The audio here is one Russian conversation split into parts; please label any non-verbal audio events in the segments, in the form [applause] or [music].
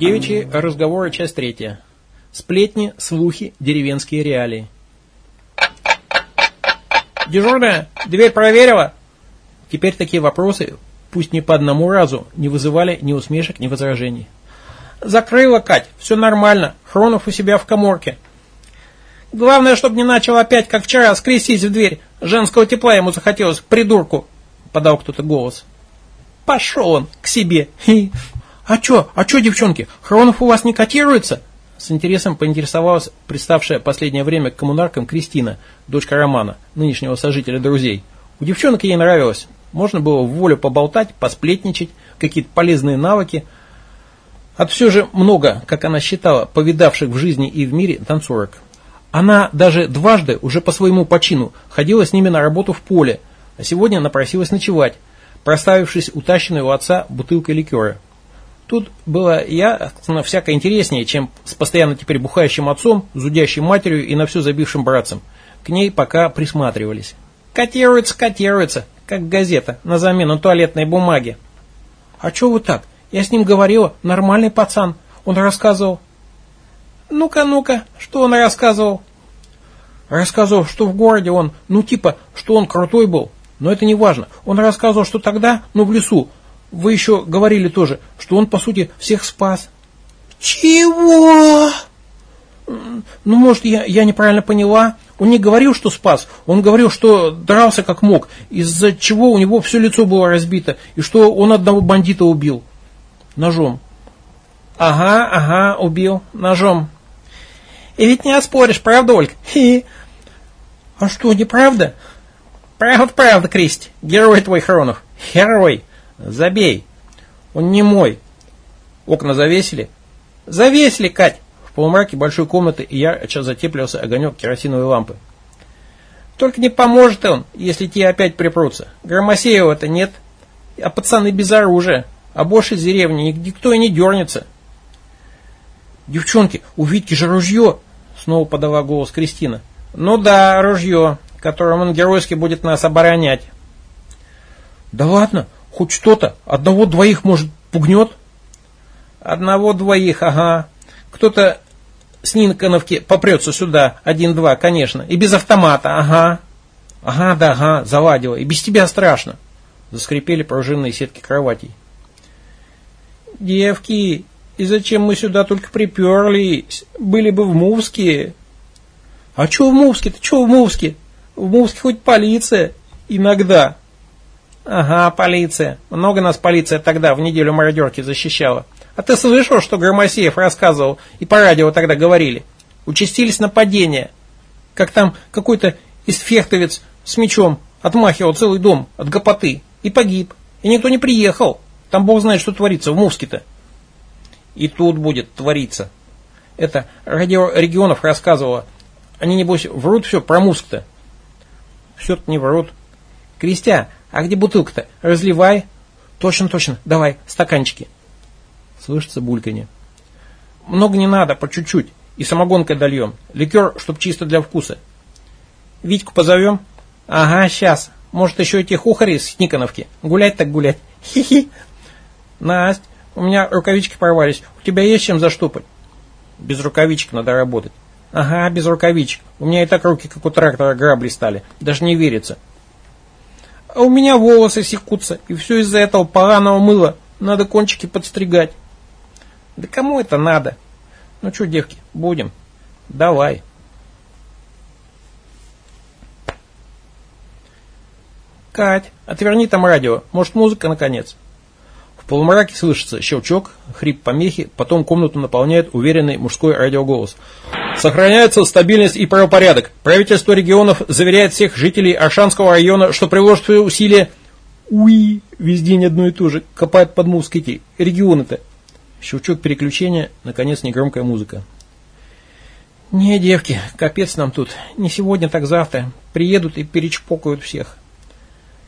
Девичьи разговоры, часть третья. Сплетни, слухи, деревенские реалии. Дежурная, дверь проверила? Теперь такие вопросы, пусть не по одному разу, не вызывали ни усмешек, ни возражений. Закрыла, Кать, все нормально. Хронов у себя в коморке. Главное, чтобы не начал опять, как вчера, скрестись в дверь. Женского тепла ему захотелось, придурку, подал кто-то голос. Пошел он к себе. А чё, а чё, девчонки, Хронов у вас не котируется? С интересом поинтересовалась представшая последнее время к коммунаркам Кристина, дочка Романа, нынешнего сожителя друзей. У девчонок ей нравилось. Можно было в волю поболтать, посплетничать, какие-то полезные навыки – от все же много, как она считала, повидавших в жизни и в мире танцорок. Она даже дважды, уже по своему почину, ходила с ними на работу в поле, а сегодня напросилась ночевать, проставившись утащенной у отца бутылкой ликера. Тут было я всяко интереснее, чем с постоянно теперь бухающим отцом, зудящей матерью и на все забившим братцем. К ней пока присматривались. Котируется, котируется, как газета, на замену туалетной бумаги. А что вы так? Я с ним говорила, нормальный пацан. Он рассказывал. Ну-ка, ну-ка, что он рассказывал? Рассказывал, что в городе он, ну типа, что он крутой был. Но это не важно. Он рассказывал, что тогда, ну в лесу, вы еще говорили тоже, что он по сути всех спас. Чего? Ну, может, я, я неправильно поняла. Он не говорил, что спас. Он говорил, что дрался как мог, из-за чего у него все лицо было разбито, и что он одного бандита убил ножом. Ага, ага, убил ножом. И ведь не оспоришь, правда, Ольга? Хи. А что, неправда? Правда, правда, Кристи. Герой твой Хронов. Герой. Забей. Он не мой. Окна завесили? Завесили, Кать. В полумраке большой комнаты и ярче затеплился огонек керосиновой лампы. Только не поможет он, если те опять припрутся. Громосеева-то нет, а пацаны без оружия. А больше из деревни никто и не дернется. Девчонки, у Витьки же ружье, снова подала голос Кристина. Ну да, ружье, которым он геройски будет нас оборонять. Да ладно, хоть что-то, одного-двоих, может, пугнет? Одного-двоих, ага. Кто-то с Нинконовки попрется сюда, один-два, конечно, и без автомата, ага. Ага, да, ага, заладила, и без тебя страшно. Заскрипели пружинные сетки кроватей. «Девки, и зачем мы сюда только приперлись? Были бы в Мувске». «А что в Мувске-то? Что в Мувске? В Мувске хоть полиция. Иногда». «Ага, полиция. Много нас полиция тогда в неделю мародерки защищала. А ты слышал, что Громосеев рассказывал и по радио тогда говорили? Участились нападения. Как там какой-то истфехтовец с мечом отмахивал целый дом от гопоты и погиб. И никто не приехал. Там бог знает, что творится в Мувске-то. И тут будет твориться. Это радио регионов рассказывала. Они, небось, врут все про Муск-то. Все-то не врут. Крестя, а где бутылка-то? Разливай. Точно, точно. Давай, стаканчики. Слышится бульканье. Много не надо, по чуть-чуть. И самогонкой дольем. Ликер, чтоб чисто для вкуса. Витьку позовем? Ага, сейчас. Может, еще эти хухари с Никоновки. Гулять так гулять. Хи-хи. Настя, у меня рукавички порвались. У тебя есть чем заштопать? Без рукавичек надо работать. Ага, без рукавичек. У меня и так руки, как у трактора, грабли стали. Даже не верится. А у меня волосы секутся. И все из-за этого поганого мыла. Надо кончики подстригать. Да кому это надо? Ну что, девки, будем? Давай. Кать, отверни там радио. Может, музыка наконец? полумраке слышится щелчок, хрип помехи, потом комнату наполняет уверенный мужской радиоголос. Сохраняется стабильность и правопорядок. Правительство регионов заверяет всех жителей Аршанского района, что приложит свои усилия... Уи, везде не одно и то же, копают под эти регионы-то. Щелчок переключения, наконец негромкая музыка. Не, девки, капец нам тут. Не сегодня, так завтра. Приедут и перечпокают всех.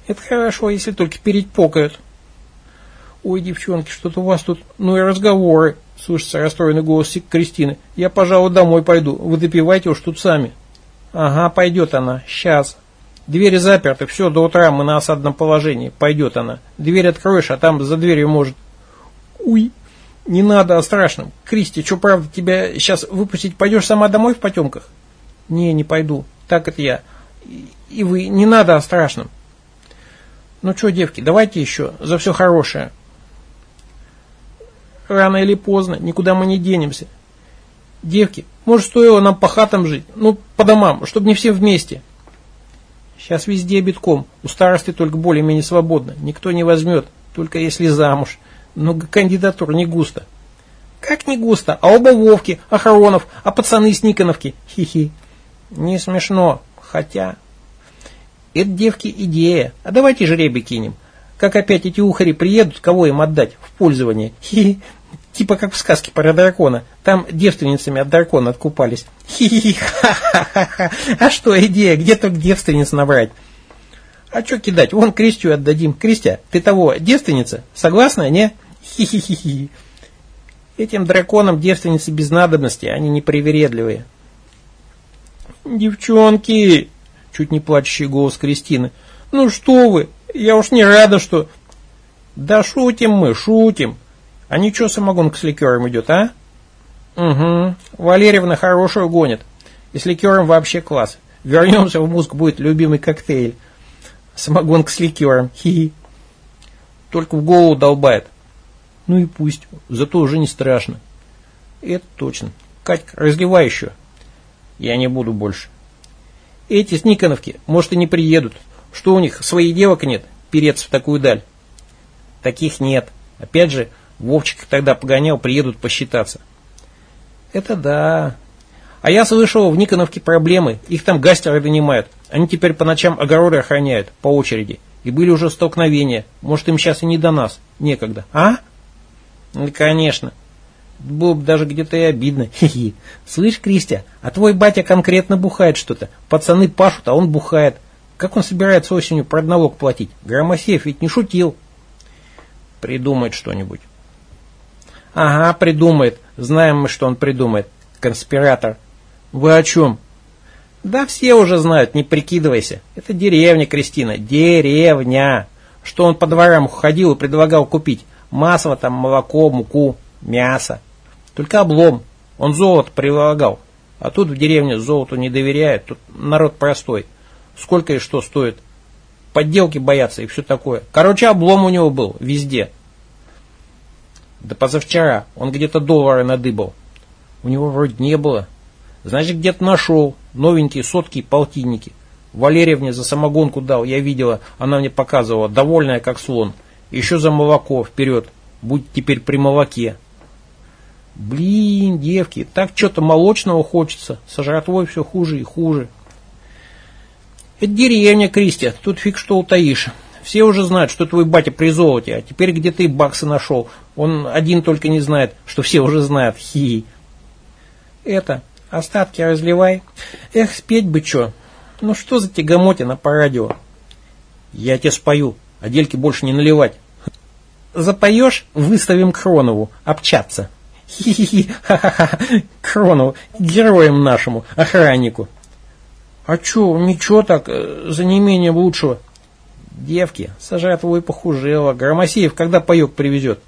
Это хорошо, если только перечпокают. «Ой, девчонки, что-то у вас тут, ну и разговоры», — слышится расстроенный голос Кристины. «Я, пожалуй, домой пойду, вы допивайте уж тут сами». «Ага, пойдет она, сейчас». Двери заперты, все, до утра мы на осадном положении. Пойдет она. Дверь откроешь, а там за дверью может... Уй, Не надо о страшном. Кристи, что правда, тебя сейчас выпустить пойдешь сама домой в потемках? Не, не пойду. Так это я. И вы, не надо о страшном. Ну что, девки, давайте еще за все хорошее. Рано или поздно, никуда мы не денемся. Девки, может, стоило нам по хатам жить? Ну, по домам, чтобы не все вместе. Сейчас везде битком. У старости только более-менее свободно. Никто не возьмет, только если замуж. Но кандидатур не густо. Как не густо? А оба Вовки, Охоронов, а пацаны с Никоновки. Хи-хи. Не смешно. Хотя... Это, девки, идея. А давайте жребий кинем. Как опять эти ухари приедут, кого им отдать в пользование? Хи-хи. Типа как в сказке про дракона. Там девственницами от дракона откупались. Хи-хи, ха-ха-ха. А что идея? Где только девственниц набрать? А что кидать? Вон Кристию отдадим. Кристия, ты того, девственница? Согласна, не? Хи-хи-хи. Этим драконам девственницы без надобности, они непривередливые. Девчонки, чуть не плачущий голос Кристины. Ну что вы, я уж не рада, что... Да шутим мы, шутим. А ничего самогонка с ликером идет, а? Угу. Валерьевна хорошую гонит. И с ликером вообще класс. Вернемся в мозг, будет любимый коктейль. Самогонка с ликером. Хи-хи. Только в голову долбает. Ну и пусть. Зато уже не страшно. Это точно. Катька, разливай еще. Я не буду больше. Эти с Никоновки, может, и не приедут. Что у них, своих девок нет? Переться в такую даль. Таких нет. Опять же, Вовчик тогда погонял, приедут посчитаться. Это да. А я слышал, в Никоновке проблемы. Их там гастеры донимают. Они теперь по ночам огороды охраняют, по очереди. И были уже столкновения. Может, им сейчас и не до нас. Некогда. А? Ну, конечно. Было бы даже где-то и обидно. [laughs] Хи-хи. Слышь, Кристия, а твой батя конкретно бухает что-то. Пацаны пашут, а он бухает. Как он собирается осенью продналог платить? Громосеев ведь не шутил. Придумать что-нибудь. Ага, придумает. Знаем мы, что он придумает. Конспиратор. Вы о чем? Да все уже знают, не прикидывайся. Это деревня, Кристина, деревня. Что он по дворам ходил и предлагал купить? Масло там, молоко, муку, мясо. Только облом. Он золото прилагал. А тут в деревне золоту не доверяют. Тут народ простой. Сколько и что стоит. Подделки боятся и все такое. Короче, облом у него был везде. Да позавчера он где-то доллары надыбал. У него вроде не было. Значит, где-то нашел. Новенькие сотки и полтинники. Валерьевне за самогонку дал, я видела, она мне показывала, довольная как слон. Еще за молоко, вперед. Будь теперь при молоке. Блин, девки, так что-то молочного хочется. Со все хуже и хуже. Это деревня, Кристи, тут фиг что утаишь. Все уже знают, что твой батя при золоте, а теперь где ты баксы нашел. Он один только не знает, что все уже знают. Хи. Это, остатки разливай. Эх, спеть бы что. Ну что за тягомотина по радио? Я тебе спою, а дельки больше не наливать. Запоешь, выставим Кронову, обчаться. Хи-хи-хи, ха-ха-ха, Кронову, героям нашему, охраннику. А чё, ничего так, э, за неимением лучшего. Девки, его и похужело. Громосеев когда паек привезет?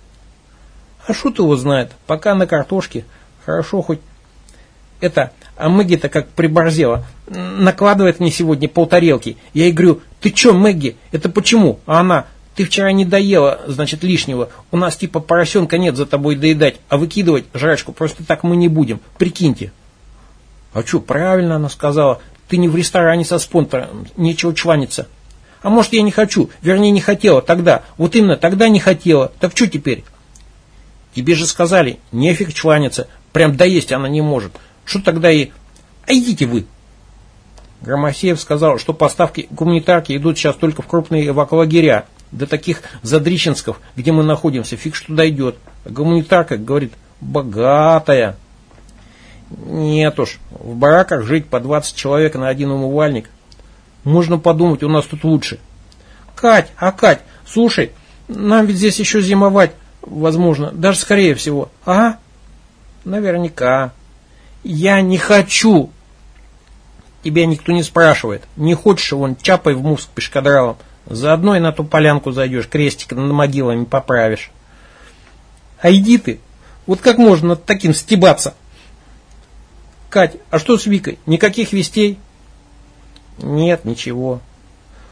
А шут его знает, пока на картошке. Хорошо хоть это, а Мэгги-то как приборзела. Накладывает мне сегодня полтарелки. Я ей говорю, ты чё, Мэгги, это почему? А она, ты вчера не доела, значит, лишнего. У нас типа поросенка нет за тобой доедать, а выкидывать жрачку просто так мы не будем. Прикиньте. А что, правильно она сказала. Ты не в ресторане со спонсором, нечего чваниться. А может я не хочу, вернее не хотела тогда. Вот именно тогда не хотела. Так что теперь? Тебе же сказали, нефиг чваниться. Прям доесть она не может. Что тогда и... А идите вы. Громосеев сказал, что поставки гуманитарки идут сейчас только в крупные эваколагеря. До таких задрищенсков, где мы находимся, фиг что дойдет. А гуманитарка, говорит, богатая. Нет уж, в бараках жить по 20 человек на один умывальник можно подумать, у нас тут лучше. Кать, а Кать, слушай, нам ведь здесь еще зимовать, возможно, даже скорее всего. Ага, наверняка. Я не хочу. Тебя никто не спрашивает. Не хочешь, вон чапай в муск пешкадралом. Заодно и на ту полянку зайдешь, крестик над могилами поправишь. А иди ты. Вот как можно над таким стебаться? Кать, а что с Викой? Никаких вестей? Нет, ничего.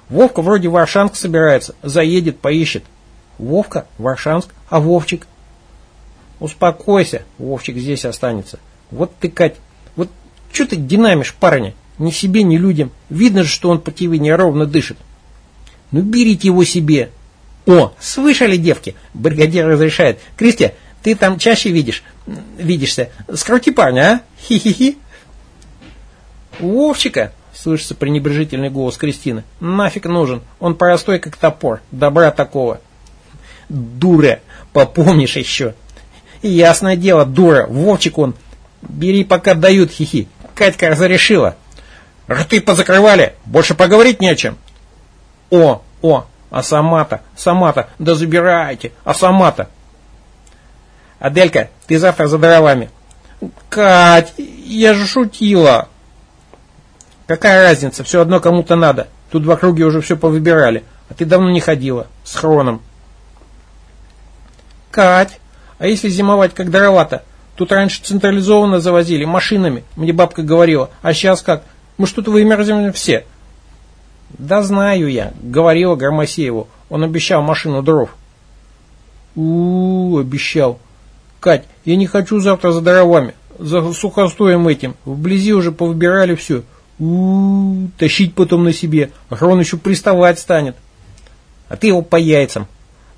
Вовка вроде в Варшанск собирается, заедет, поищет. Вовка, Варшанск, а Вовчик? Успокойся, Вовчик здесь останется. Вот ты, Кать, вот что ты динамишь парня? Ни себе, ни людям. Видно же, что он по тебе неровно дышит. Ну, берите его себе. О, слышали, девки? Бригадир разрешает. Кристия, ты там чаще видишь, видишься. Скрути парня, а? Хи-хи-хи. Вовчика, слышится пренебрежительный голос Кристины. Нафиг нужен. Он простой, как топор. Добра такого. Дура, попомнишь еще. Ясное дело, дура. Вовчик он. Бери, пока дают, хихи. Катька разрешила. Рты позакрывали. Больше поговорить не о чем. О, о, а сама-то, сама-то, да забирайте, а сама-то. Аделька, ты завтра за дровами. Кать, я же шутила. Какая разница, все одно кому-то надо. Тут в округе уже все повыбирали, а ты давно не ходила, с хроном. Кать, а если зимовать как дрова-то? Тут раньше централизованно завозили, машинами, мне бабка говорила, а сейчас как? Мы что-то вымерзнем все. Да знаю я, говорила Громосееву. Он обещал машину дров. у, -у, -у обещал. Кать, я не хочу завтра за дровами, за сухостоем этим. Вблизи уже повыбирали все. у, -у, -у тащить потом на себе. Охрон еще приставать станет. А ты его по яйцам.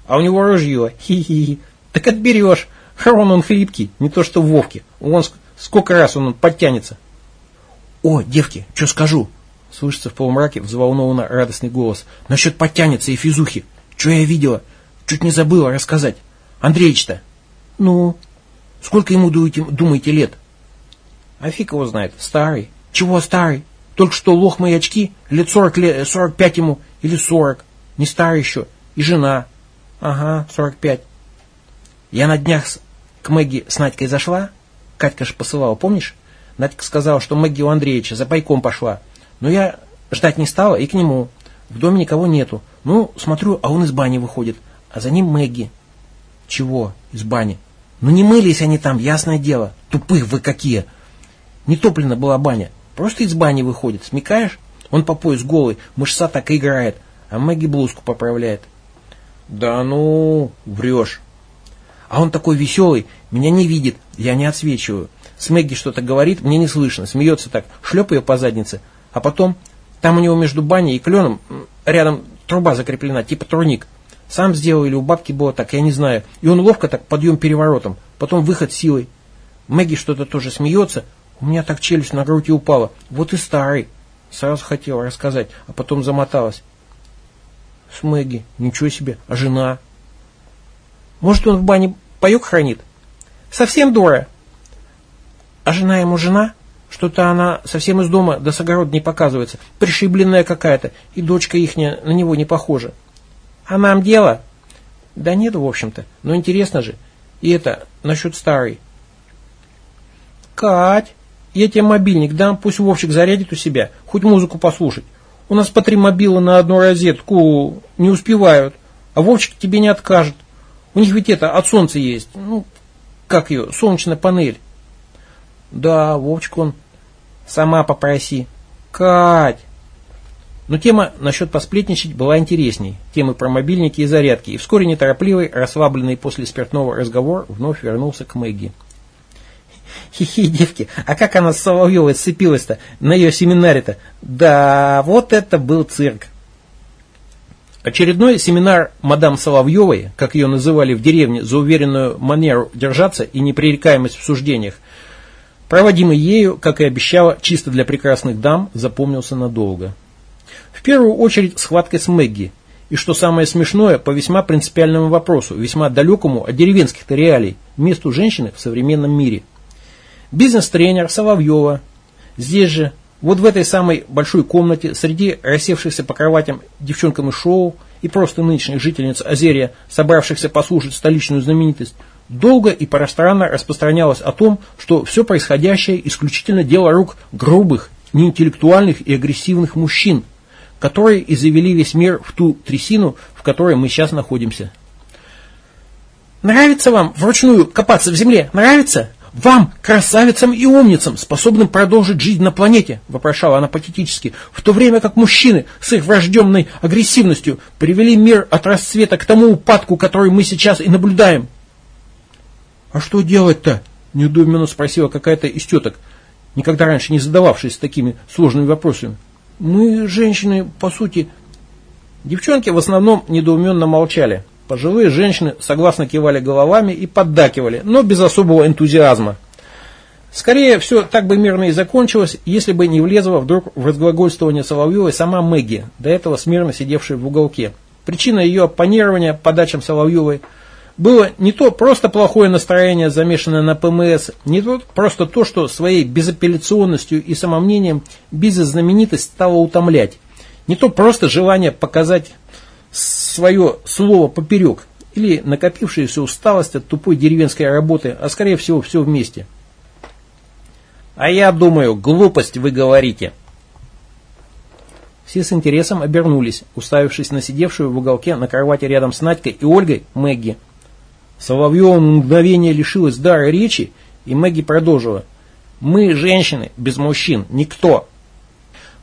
А у него ружье. Хи-хи-хи. Так отберешь. Хрон он хлипкий, не то что Вовки. Он сколько раз он подтянется. О, девки, что скажу? Слышится в полумраке взволнованно радостный голос. Насчет подтянется и физухи. Что я видела? Чуть не забыла рассказать. Андреич-то. Ну? Сколько ему думаете, думаете лет? А фиг его знает. Старый. Чего старый? Только что лох мои очки. Лет 40 лет, 45 ему. Или 40. Не старый еще. И жена. Ага, 45. Я на днях к Мэгги с Надькой зашла. Катька же посылала, помнишь? Надька сказала, что Мэгги у Андреевича за пайком пошла. Но я ждать не стала и к нему. В доме никого нету. Ну, смотрю, а он из бани выходит. А за ним Мэгги. Чего из бани? Ну не мылись они там, ясное дело. Тупых вы какие. Не топлена была баня. Просто из бани выходит, смекаешь? Он по пояс голый, мышца так и играет. А Мэгги блузку поправляет. Да ну, врешь. А он такой веселый, меня не видит, я не отсвечиваю. С Мэгги что-то говорит, мне не слышно, смеется так, шлеп ее по заднице, а потом, там у него между баней и кленом рядом труба закреплена, типа турник. Сам сделал или у бабки было так, я не знаю. И он ловко так подъем переворотом, потом выход силой. Мэгги что-то тоже смеется, у меня так челюсть на грудь и упала. Вот и старый. Сразу хотела рассказать, а потом замоталась. С Мэгги, ничего себе, а жена? Может, он в бане паек хранит? Совсем дура. А жена ему жена? Что-то она совсем из дома до с огорода не показывается. Пришибленная какая-то. И дочка ихняя на него не похожа. А нам дело? Да нет, в общем-то. Но интересно же. И это, насчет старой. Кать, я тебе мобильник дам, пусть Вовчик зарядит у себя. Хоть музыку послушать. У нас по три мобила на одну розетку не успевают. А Вовчик тебе не откажет. У них ведь это от солнца есть. Ну, как ее, солнечная панель. Да, Вовчик он Сама попроси. Кать! Но тема насчет посплетничать была интересней. Темы про мобильники и зарядки. И вскоре неторопливый, расслабленный после спиртного разговор вновь вернулся к Мэгги. Хи-хи, девки, а как она с Соловьевой сцепилась-то на ее семинаре-то? Да, вот это был цирк. Очередной семинар мадам Соловьевой, как ее называли в деревне за уверенную манеру держаться и непререкаемость в суждениях, проводимый ею, как и обещала, чисто для прекрасных дам, запомнился надолго. В первую очередь схваткой с Мэгги, и что самое смешное, по весьма принципиальному вопросу, весьма далекому от деревенских-то реалий, месту женщины в современном мире. Бизнес-тренер Соловьева, здесь же, вот в этой самой большой комнате, среди рассевшихся по кроватям девчонкам из шоу и просто нынешних жительниц Азерия, собравшихся послушать столичную знаменитость, долго и пространно распространялось о том, что все происходящее исключительно дело рук грубых, неинтеллектуальных и агрессивных мужчин, которые и завели весь мир в ту трясину, в которой мы сейчас находимся. Нравится вам вручную копаться в земле? Нравится? Вам, красавицам и умницам, способным продолжить жизнь на планете, вопрошала она патетически, в то время как мужчины с их врожденной агрессивностью привели мир от расцвета к тому упадку, который мы сейчас и наблюдаем. А что делать-то? Недоуменно спросила какая-то из теток, никогда раньше не задававшись такими сложными вопросами. Мы, женщины, по сути... Девчонки в основном недоуменно молчали. Пожилые женщины согласно кивали головами и поддакивали, но без особого энтузиазма. Скорее, все так бы мирно и закончилось, если бы не влезла вдруг в разглагольствование Соловьевой сама Мэгги, до этого смирно сидевшая в уголке. Причина ее оппонирования подачам Соловьевой было не то просто плохое настроение, замешанное на ПМС, не то просто то, что своей безапелляционностью и самомнением бизнес-знаменитость стала утомлять, не то просто желание показать свое слово поперек или накопившаяся усталость от тупой деревенской работы, а скорее всего все вместе. А я думаю, глупость вы говорите. Все с интересом обернулись, уставившись на сидевшую в уголке на кровати рядом с Надькой и Ольгой Мэгги. Соловьева на мгновение лишилась дара речи, и Мэгги продолжила. «Мы, женщины, без мужчин, никто».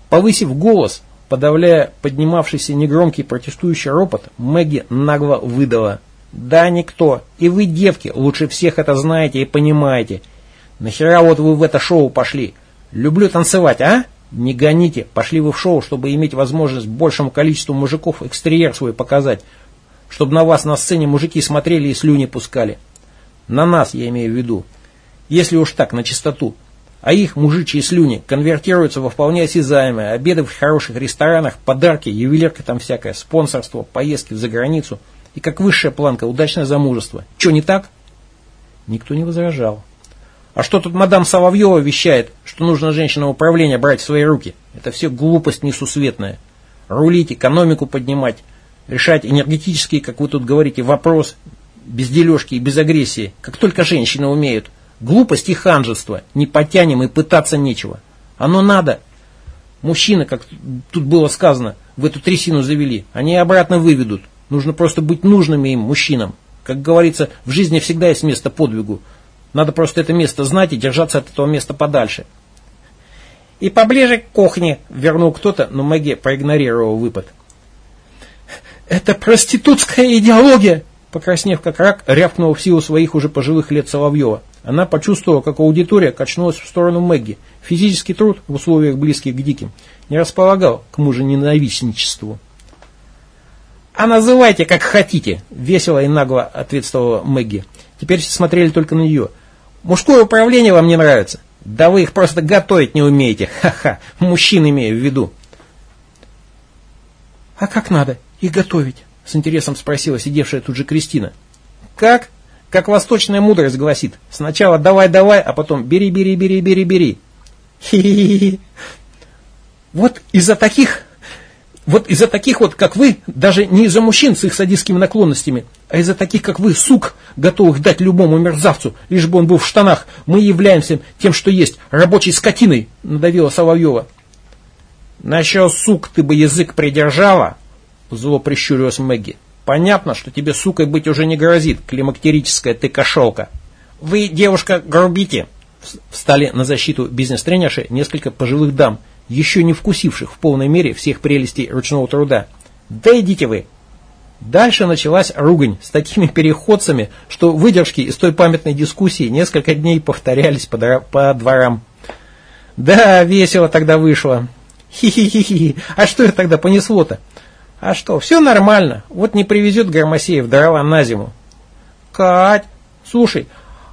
Повысив голос, Подавляя поднимавшийся негромкий протестующий ропот, Мэгги нагло выдала. «Да, никто. И вы, девки, лучше всех это знаете и понимаете. Нахера вот вы в это шоу пошли? Люблю танцевать, а? Не гоните. Пошли вы в шоу, чтобы иметь возможность большему количеству мужиков экстерьер свой показать. Чтобы на вас на сцене мужики смотрели и слюни пускали. На нас, я имею в виду. Если уж так, на чистоту а их мужичьи слюни конвертируются во вполне осязаемые, обеды в хороших ресторанах, подарки, ювелирка там всякое, спонсорство, поездки за границу и как высшая планка удачное замужество. Че, не так? Никто не возражал. А что тут мадам Соловьева вещает, что нужно женщинам управление брать в свои руки? Это все глупость несусветная. Рулить, экономику поднимать, решать энергетические, как вы тут говорите, вопрос, без дележки и без агрессии, как только женщины умеют – Глупость и ханжество. Не потянем и пытаться нечего. Оно надо. Мужчины, как тут было сказано, в эту трясину завели. Они обратно выведут. Нужно просто быть нужными им, мужчинам. Как говорится, в жизни всегда есть место подвигу. Надо просто это место знать и держаться от этого места подальше. И поближе к кухне вернул кто-то, но Мэгги проигнорировал выпад. «Это проститутская идеология!» Покраснев как рак, рявкнула в силу своих уже пожилых лет Соловьева. Она почувствовала, как аудитория качнулась в сторону Мэгги. Физический труд в условиях близких к диким не располагал к мужененавистничеству. «А называйте, как хотите!» – весело и нагло ответствовала Мэгги. Теперь смотрели только на нее. «Мужское управление вам не нравится? Да вы их просто готовить не умеете! Ха-ха! Мужчин имею в виду!» «А как надо их готовить?» – с интересом спросила сидевшая тут же Кристина. «Как?» Как восточная мудрость гласит, сначала давай-давай, а потом бери-бери-бери-бери-бери. Вот из-за таких, вот из-за таких вот, как вы, даже не из-за мужчин с их садистскими наклонностями, а из-за таких, как вы, сук, готовых дать любому мерзавцу, лишь бы он был в штанах, мы являемся тем, что есть, рабочей скотиной, надавила Соловьева. Насчет сук ты бы язык придержала, зло прищурилась Мэгги. Понятно, что тебе сукой быть уже не грозит, климактерическая ты кошелка. Вы, девушка, грубите. Встали на защиту бизнес-тренерши несколько пожилых дам, еще не вкусивших в полной мере всех прелестей ручного труда. Да идите вы. Дальше началась ругань с такими переходцами, что выдержки из той памятной дискуссии несколько дней повторялись по, по дворам. Да, весело тогда вышло. Хи-хи-хи-хи. А что это тогда понесло-то? А что, все нормально. Вот не привезет Громосеев дрова на зиму. Кать, слушай,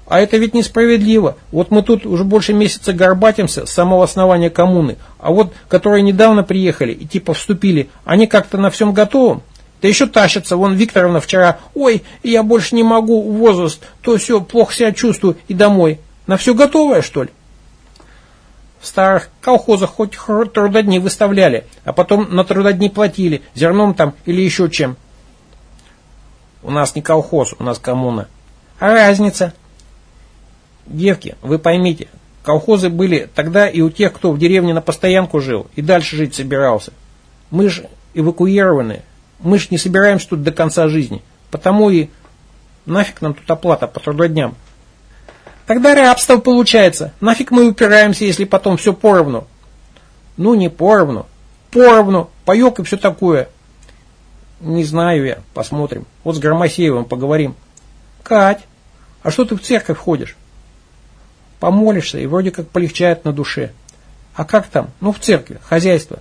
а это ведь несправедливо. Вот мы тут уже больше месяца горбатимся с самого основания коммуны. А вот, которые недавно приехали и типа вступили, они как-то на всем готовы. Да еще тащатся. Вон Викторовна вчера, ой, я больше не могу, возраст, то все, плохо себя чувствую и домой. На все готовое, что ли? В старых колхозах хоть трудодни выставляли, а потом на трудодни платили, зерном там или еще чем. У нас не колхоз, у нас коммуна. А разница? Девки, вы поймите, колхозы были тогда и у тех, кто в деревне на постоянку жил и дальше жить собирался. Мы же эвакуированы, мы же не собираемся тут до конца жизни. Потому и Нафиг нам тут оплата по трудодням? Тогда рабство получается. Нафиг мы упираемся, если потом все поровну? Ну, не поровну. Поровну. Паек и все такое. Не знаю я. Посмотрим. Вот с Громосеевым поговорим. Кать, а что ты в церковь ходишь? Помолишься, и вроде как полегчает на душе. А как там? Ну, в церкви, хозяйство.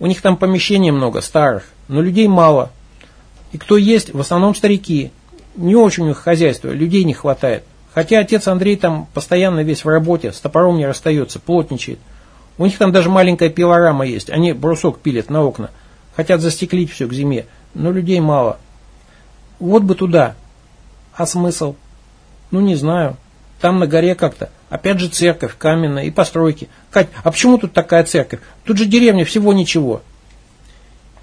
У них там помещений много, старых, но людей мало. И кто есть, в основном старики. Не очень у них хозяйство, людей не хватает. Хотя отец Андрей там постоянно весь в работе, с топором не расстается, плотничает. У них там даже маленькая пилорама есть, они брусок пилят на окна. Хотят застеклить все к зиме, но людей мало. Вот бы туда. А смысл? Ну, не знаю. Там на горе как-то. Опять же церковь каменная и постройки. Кать, а почему тут такая церковь? Тут же деревня всего ничего.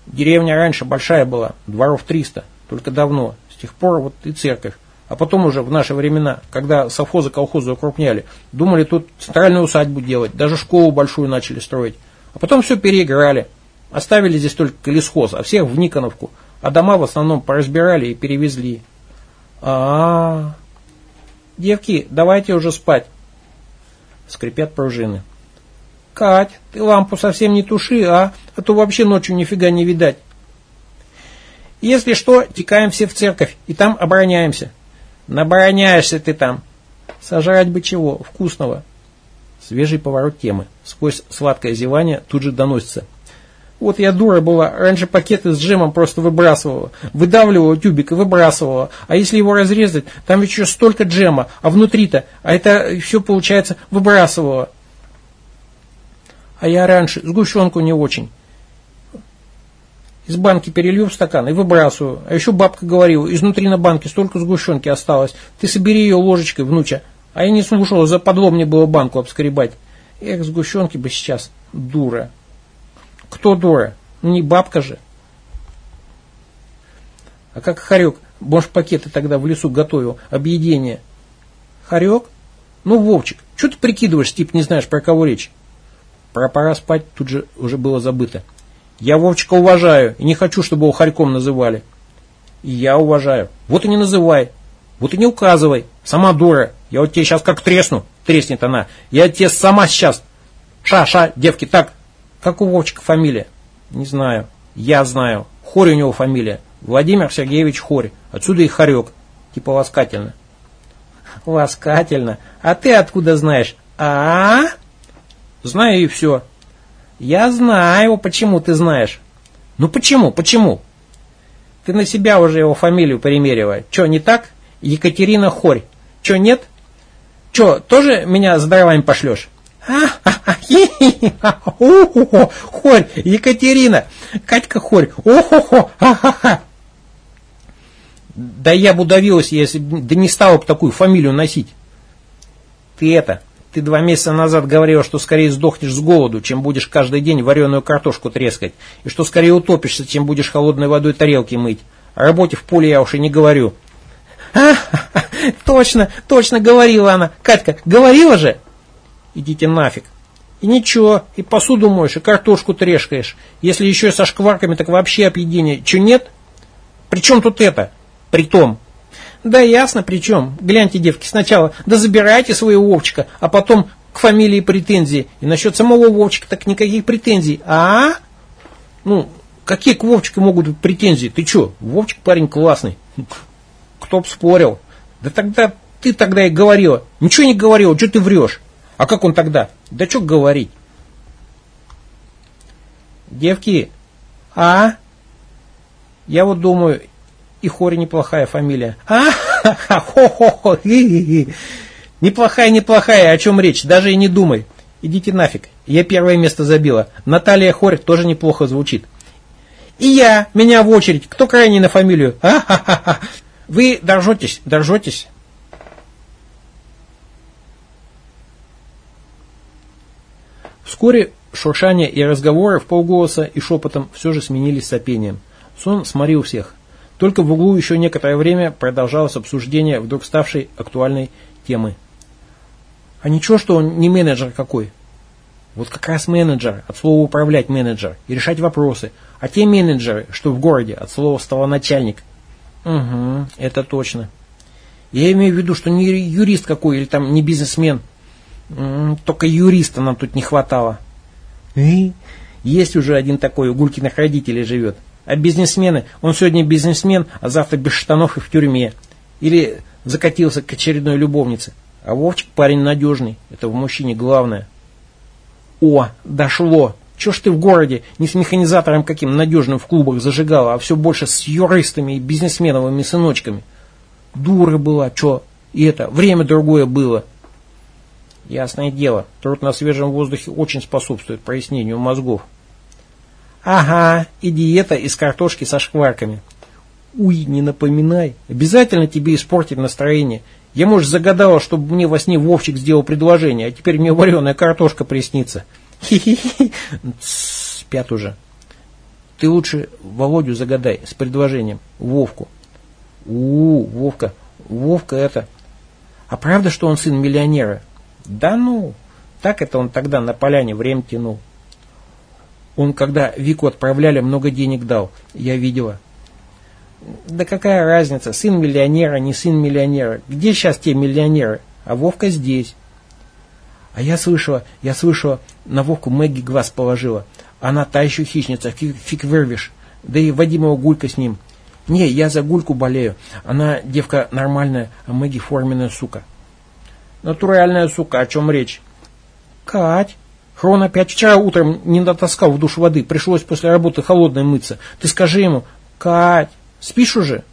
Деревня раньше большая была, дворов 300, только давно. Тех пор вот и церковь. А потом уже в наши времена, когда совхозы колхозы укрупняли, думали тут центральную усадьбу делать, даже школу большую начали строить. А потом все переиграли. Оставили здесь только колесхоз, а всех в Никоновку. А дома в основном поразбирали и перевезли. А, -а, -а. девки, давайте уже спать. Скрипят пружины. Кать, ты лампу совсем не туши, а? А то вообще ночью нифига не видать. Если что, текаем все в церковь и там обороняемся. Набороняешься ты там. Сожрать бы чего, вкусного. Свежий поворот темы. Сквозь сладкое зевание тут же доносится. Вот я дура была, раньше пакеты с джемом просто выбрасывала. Выдавливала тюбик и выбрасывала. А если его разрезать, там еще столько джема, а внутри-то, а это все, получается, выбрасывала. А я раньше сгущенку не очень. Из банки перелью в стакан и выбрасываю. А еще бабка говорила, изнутри на банке столько сгущенки осталось. Ты собери ее ложечкой, внуча. А я не слушала, западло мне было банку обскребать. Эх, сгущенки бы сейчас. Дура. Кто дура? Не бабка же. А как хорек? Может, пакеты тогда в лесу готовил, объедение. Хорек? Ну, Вовчик, что ты прикидываешь, тип не знаешь, про кого речь? Про пора спать тут же уже было забыто. Я Вовчика уважаю и не хочу, чтобы его хорьком называли. И я уважаю. Вот и не называй. Вот и не указывай. Сама дура. Я вот тебе сейчас как тресну. Треснет она. Я тебе сама сейчас. Ша-ша, девки, так. Как у Вовчика фамилия? Не знаю. Я знаю. Хорь у него фамилия. Владимир Сергеевич Хорь. Отсюда и хорек. Типа ласкательно. Ласкательно. А ты откуда знаешь? А, -а, -а? Знаю и все. Я знаю, почему ты знаешь. Ну почему, почему? Ты на себя уже его фамилию примеривай. Че, не так? Екатерина Хорь. Че, нет? Че, тоже меня с дровами пошлешь? Хорь, Екатерина, Катька Хорь, охо-хо. Да я бы удавилась, если да не стала бы такую фамилию носить. Ты это, ты два месяца назад говорила, что скорее сдохнешь с голоду, чем будешь каждый день вареную картошку трескать, и что скорее утопишься, чем будешь холодной водой тарелки мыть. О работе в поле я уж и не говорю. [laughs] А, точно, точно говорила она. Катька, говорила же? Идите нафиг. И ничего, и посуду моешь, и картошку трешкаешь. Если еще и со шкварками, так вообще опьедение. Че нет? Причем тут это? Притом. Да ясно, причем. Гляньте, девки, сначала, да забирайте своего Вовчика, а потом к фамилии претензии. И насчет самого Вовчика так никаких претензий. А? Ну, какие к Вовчику могут быть претензии? Ты что, Вовчик парень классный. Кто б спорил? Да тогда ты тогда и говорила. Ничего не говорила, что ты врешь? А как он тогда? Да что говорить? Девки, а? Я вот думаю, и Хори неплохая фамилия. А, хо-хо-хо, неплохая, неплохая, о чем речь, даже и не думай. Идите нафиг, я первое место забила. Наталья Хорь тоже неплохо звучит. И я, меня в очередь, кто крайний на фамилию? А-ха-ха-ха. Вы доржетесь, доржетесь. Вскоре шуршание и разговоры в полголоса и шепотом все же сменились сопением. Сон сморил всех. Только в углу еще некоторое время продолжалось обсуждение вдруг ставшей актуальной темы. А ничего, что он не менеджер какой. Вот как раз менеджер, от слова управлять менеджер, и решать вопросы. А те менеджеры, что в городе, от слова стало начальник. Угу, это точно. Я имею в виду, что не юрист какой или там не бизнесмен. Только юриста нам тут не хватало. И есть уже один такой, у Гулькиных родителей живет. А бизнесмены, он сегодня бизнесмен, а завтра без штанов и в тюрьме. Или закатился к очередной любовнице. А Вовчик парень надежный, это в мужчине главное. О, дошло. Че ж ты в городе не с механизатором каким надежным в клубах зажигала, а все больше с юристами и бизнесменовыми сыночками. Дура была, че, и это, время другое было. Ясное дело, труд на свежем воздухе очень способствует прояснению мозгов. Ага, и диета из картошки со шкварками. Уй, не напоминай. Обязательно тебе испортит настроение. Я, может, загадала, чтобы мне во сне Вовчик сделал предложение, а теперь мне вареная картошка приснится. Хи-хи-хи. Спят уже. Ты лучше Володю загадай с предложением. Вовку. У, Вовка. Вовка это... А правда, что он сын миллионера? Да ну, так это он тогда на поляне время тянул. Он, когда Вику отправляли, много денег дал. Я видела. Да какая разница, сын миллионера, не сын миллионера. Где сейчас те миллионеры? А Вовка здесь. А я слышала, я слышала, на Вовку Мэгги глаз положила. Она та еще хищница, фиг, фиг вырвешь. Да и Вадимова Гулька с ним. Не, я за Гульку болею. Она девка нормальная, а Мэгги форменная сука. Натуральная сука, о чем речь? Кать, Хрон опять вчера утром не дотаскал в душ воды, пришлось после работы холодной мыться. Ты скажи ему, Кать, спишь уже?